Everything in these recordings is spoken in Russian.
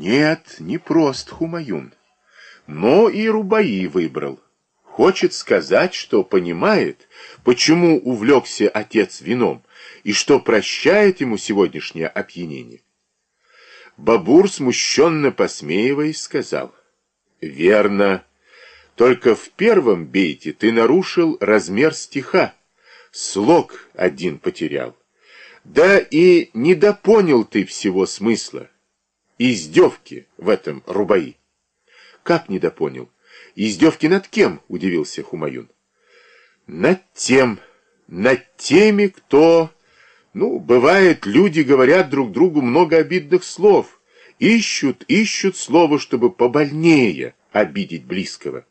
Нет, не прост Хумаюн. Но и Рубаи выбрал. Хочет сказать, что понимает, почему увлекся отец вином, и что прощает ему сегодняшнее опьянение. Бабур, смущенно посмеиваясь, сказал, «Верно, только в первом бейте ты нарушил размер стиха, слог один потерял. Да и недопонял ты всего смысла, издевки в этом рубаи». «Как недопонял?» Издевки над кем? Удивился Хумаюн. Над тем, над теми, кто... Ну, бывает, люди говорят друг другу много обидных слов. Ищут, ищут слово, чтобы побольнее обидеть близкого.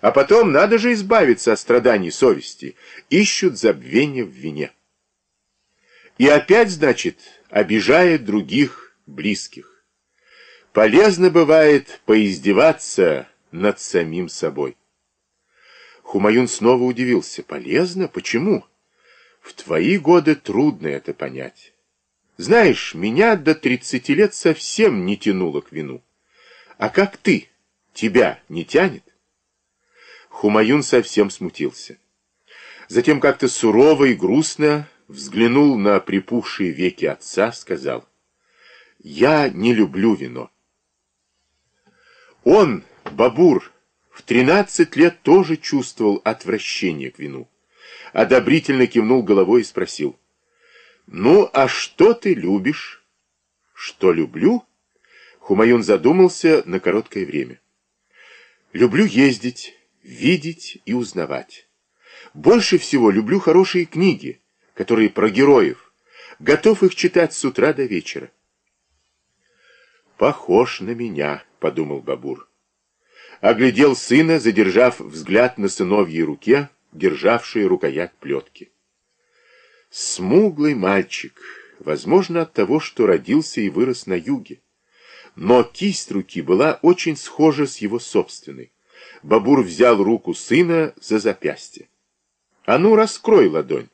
А потом надо же избавиться от страданий совести. Ищут забвения в вине. И опять, значит, обижает других близких. Полезно бывает поиздеваться над самим собой. Хумаюн снова удивился. Полезно? Почему? В твои годы трудно это понять. Знаешь, меня до тридцати лет совсем не тянуло к вину. А как ты? Тебя не тянет? Хумаюн совсем смутился. Затем как-то сурово и грустно взглянул на припухшие веки отца, сказал, «Я не люблю вино». Он, Бабур в тринадцать лет тоже чувствовал отвращение к вину. Одобрительно кивнул головой и спросил. «Ну, а что ты любишь?» «Что люблю?» Хумаюн задумался на короткое время. «Люблю ездить, видеть и узнавать. Больше всего люблю хорошие книги, которые про героев. Готов их читать с утра до вечера». «Похож на меня», — подумал Бабур оглядел сына, задержав взгляд на сыновьей руке, державшей рукоять плетки. Смуглый мальчик, возможно, от того, что родился и вырос на юге. Но кисть руки была очень схожа с его собственной. Бабур взял руку сына за запястье. «А ну, раскрой ладонь!»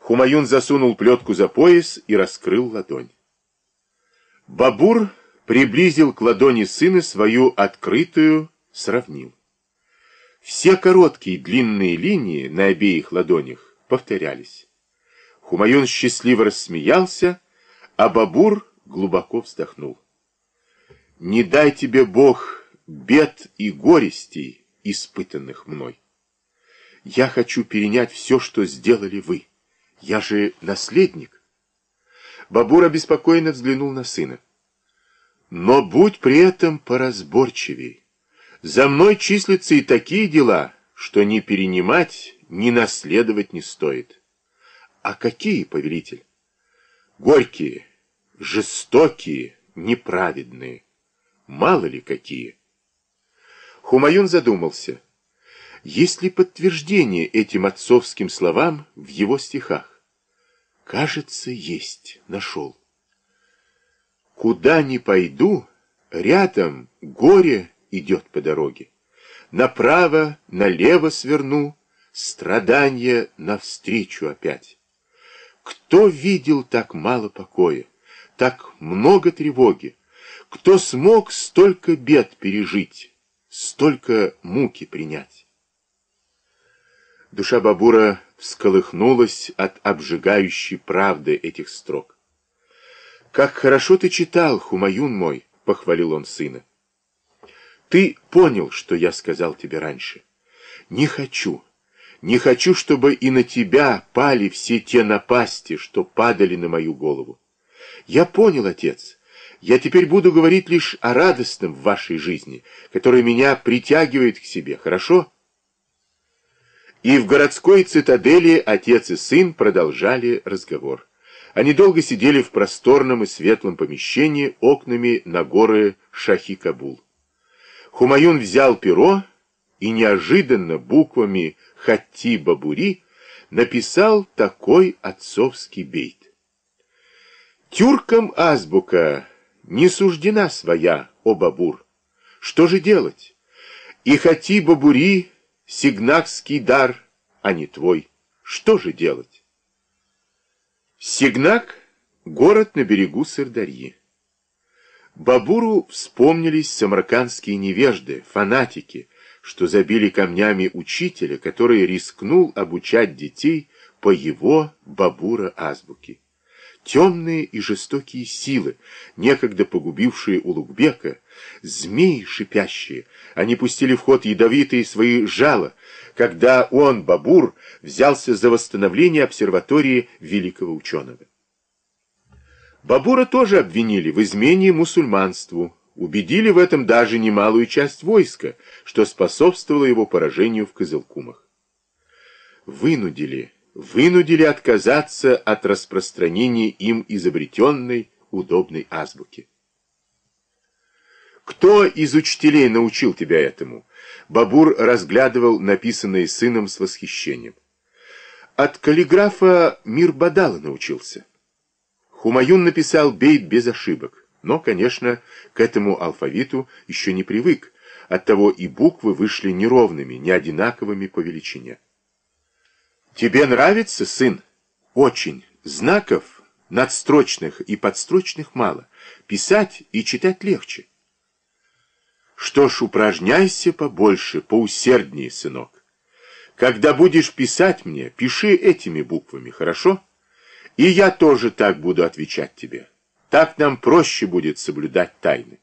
Хумаюн засунул плетку за пояс и раскрыл ладонь. Бабур приблизил к ладони сына свою открытую, сравнил. Все короткие длинные линии на обеих ладонях повторялись. Хумаюн счастливо рассмеялся, а Бабур глубоко вздохнул. «Не дай тебе, Бог, бед и горестей, испытанных мной. Я хочу перенять все, что сделали вы. Я же наследник». Бабур обеспокоенно взглянул на сына. Но будь при этом поразборчивей. За мной числятся и такие дела, что ни перенимать, ни наследовать не стоит. А какие, повелитель? Горькие, жестокие, неправедные. Мало ли какие. Хумаюн задумался. Есть ли подтверждение этим отцовским словам в его стихах? Кажется, есть. Нашел. Куда ни пойду, рядом горе идет по дороге. Направо, налево сверну, страдания навстречу опять. Кто видел так мало покоя, так много тревоги? Кто смог столько бед пережить, столько муки принять? Душа Бабура всколыхнулась от обжигающей правды этих строк. «Как хорошо ты читал, Хумаюн мой!» — похвалил он сына. «Ты понял, что я сказал тебе раньше. Не хочу, не хочу, чтобы и на тебя пали все те напасти, что падали на мою голову. Я понял, отец. Я теперь буду говорить лишь о радостном в вашей жизни, которое меня притягивает к себе, хорошо?» И в городской цитадели отец и сын продолжали разговор. Они долго сидели в просторном и светлом помещении окнами на горы Шахи-Кабул. Хумаюн взял перо и неожиданно буквами Хатти-Бабури написал такой отцовский бейт. «Тюркам азбука не суждена своя, о Бабур. Что же делать? И Хати-Бабури сигнакский дар, а не твой. Что же делать?» Сигнак – город на берегу Сырдарьи. Бабуру вспомнились самаркандские невежды, фанатики, что забили камнями учителя, который рискнул обучать детей по его Бабура азбуке. Темные и жестокие силы, некогда погубившие Улугбека, змеи шипящие, они пустили в ход ядовитые свои жало, когда он, Бабур, взялся за восстановление обсерватории великого ученого. Бабура тоже обвинили в измене мусульманству, убедили в этом даже немалую часть войска, что способствовало его поражению в Кызылкумах. Вынудили, вынудили отказаться от распространения им изобретенной удобной азбуки. Кто из учителей научил тебя этому? Бабур разглядывал написанное сыном с восхищением. От каллиграфа Мир Бадала научился. Хумаюн написал бейт без ошибок, но, конечно, к этому алфавиту еще не привык, оттого и буквы вышли неровными, не одинаковыми по величине. «Тебе нравится, сын?» «Очень. Знаков надстрочных и подстрочных мало. Писать и читать легче». «Что ж, упражняйся побольше, поусерднее, сынок. Когда будешь писать мне, пиши этими буквами, хорошо?» И я тоже так буду отвечать тебе. Так нам проще будет соблюдать тайны.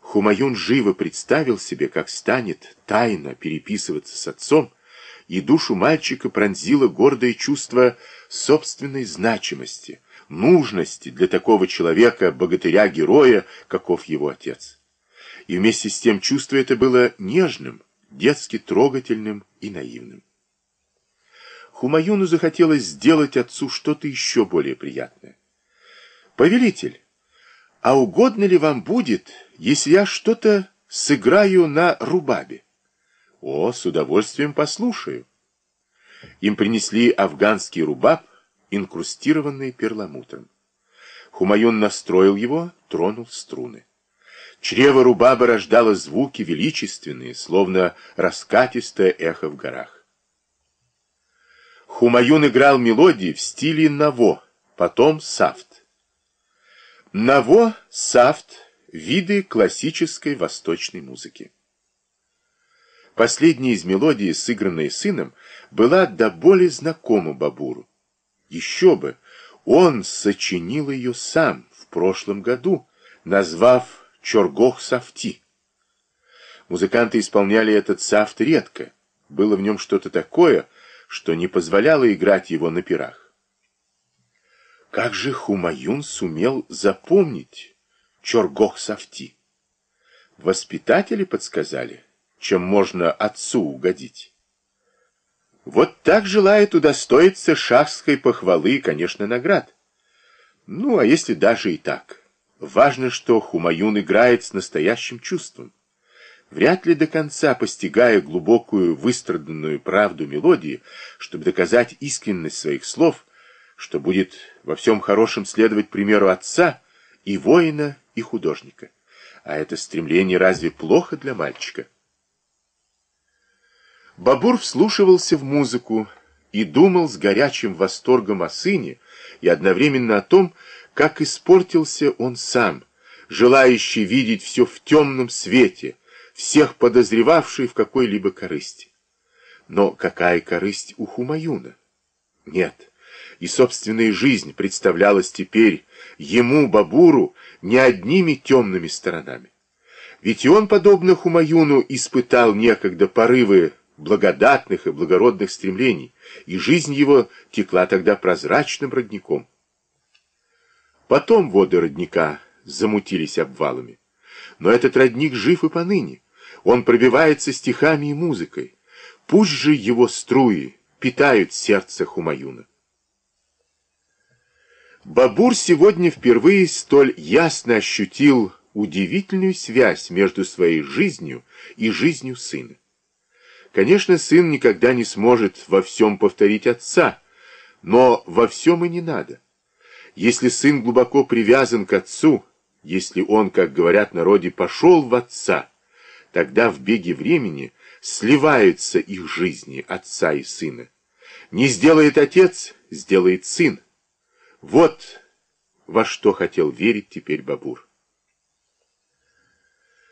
Хумаюн живо представил себе, как станет тайно переписываться с отцом, и душу мальчика пронзило гордое чувство собственной значимости, нужности для такого человека, богатыря-героя, каков его отец. И вместе с тем чувство это было нежным, детски трогательным и наивным. Хумаюну захотелось сделать отцу что-то еще более приятное. «Повелитель, а угодно ли вам будет, если я что-то сыграю на рубабе?» «О, с удовольствием послушаю». Им принесли афганский рубаб, инкрустированный перламутром. Хумаюн настроил его, тронул струны. Чрево рубаба рождало звуки величественные, словно раскатистое эхо в горах. Хумаюн играл мелодии в стиле наво, потом сафт. Наво, сафт – виды классической восточной музыки. Последняя из мелодий, сыгранная сыном, была до боли знакома Бабуру. Еще бы, он сочинил ее сам в прошлом году, назвав Чоргох Сафти. Музыканты исполняли этот сафт редко. Было в нем что-то такое – что не позволяло играть его на пирах. Как же Хумаюн сумел запомнить Чоргох Сафти? Воспитатели подсказали, чем можно отцу угодить. Вот так желает удостоиться шахской похвалы конечно, наград. Ну, а если даже и так? Важно, что Хумаюн играет с настоящим чувством. Вряд ли до конца постигая глубокую выстраданную правду мелодии, чтобы доказать искренность своих слов, что будет во всем хорошем следовать примеру отца и воина, и художника. А это стремление разве плохо для мальчика? Бабур вслушивался в музыку и думал с горячим восторгом о сыне и одновременно о том, как испортился он сам, желающий видеть все в темном свете, всех подозревавший в какой-либо корысти. Но какая корысть у Хумаюна? Нет. И собственная жизнь представлялась теперь ему, Бабуру, не одними темными сторонами. Ведь и он, подобно Хумаюну, испытал некогда порывы благодатных и благородных стремлений, и жизнь его текла тогда прозрачным родником. Потом воды родника замутились обвалами. Но этот родник жив и поныне. Он пробивается стихами и музыкой. Пусть же его струи питают сердце Хумаюна. Бабур сегодня впервые столь ясно ощутил удивительную связь между своей жизнью и жизнью сына. Конечно, сын никогда не сможет во всем повторить отца, но во всем и не надо. Если сын глубоко привязан к отцу, если он, как говорят народе, пошел в отца, тогда в беге времени сливаются их жизни отца и сына. Не сделает отец, сделает сын. Вот, во что хотел верить теперь Бабур.